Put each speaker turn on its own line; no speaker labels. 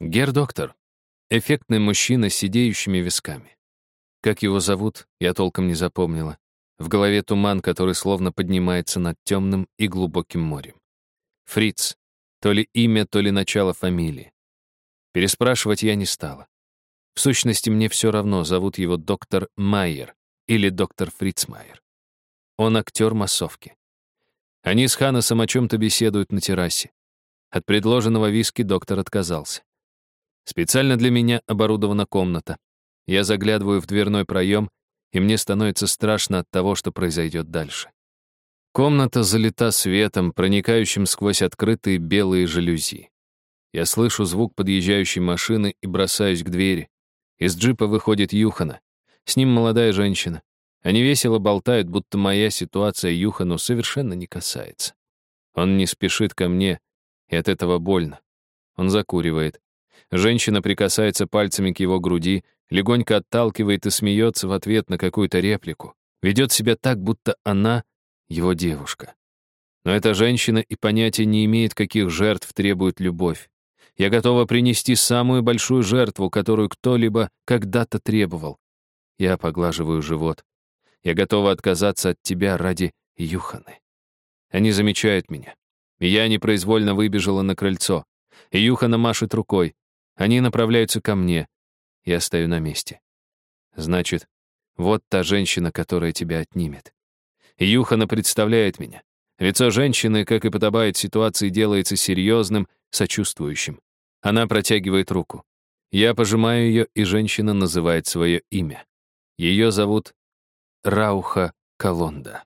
Гер-доктор. Эффектный мужчина с сидеющими висками. Как его зовут, я толком не запомнила. В голове туман, который словно поднимается над темным и глубоким морем. Фриц. То ли имя, то ли начало фамилии. Переспрашивать я не стала. В сущности, мне все равно, зовут его доктор Майер или доктор Фриц Майер. Он актер массовки. Они с Ханасом о чем-то беседуют на террасе. От предложенного виски доктор отказался. Специально для меня оборудована комната. Я заглядываю в дверной проем, и мне становится страшно от того, что произойдет дальше. Комната залита светом, проникающим сквозь открытые белые жалюзи. Я слышу звук подъезжающей машины и бросаюсь к двери. Из джипа выходит Юхана. С ним молодая женщина. Они весело болтают, будто моя ситуация Юхану совершенно не касается. Он не спешит ко мне, и от этого больно. Он закуривает. Женщина прикасается пальцами к его груди, легонько отталкивает и смеется в ответ на какую-то реплику. Ведет себя так, будто она — его девушка. Но эта женщина и понятия не имеет, каких жертв требует любовь. Я готова принести самую большую жертву, которую кто-либо когда-то требовал. Я поглаживаю живот. Я готова отказаться от тебя ради Юханы. Они замечают меня. Я непроизвольно выбежала на крыльцо. Юхана машет рукой. Они направляются ко мне. Я стою на месте. Значит, вот та женщина, которая тебя отнимет. Юхана представляет меня. Лицо женщины, как и подобает ситуации, делается серьезным, сочувствующим. Она протягивает руку. Я пожимаю ее, и женщина называет свое имя. Ее зовут Рауха Колонда.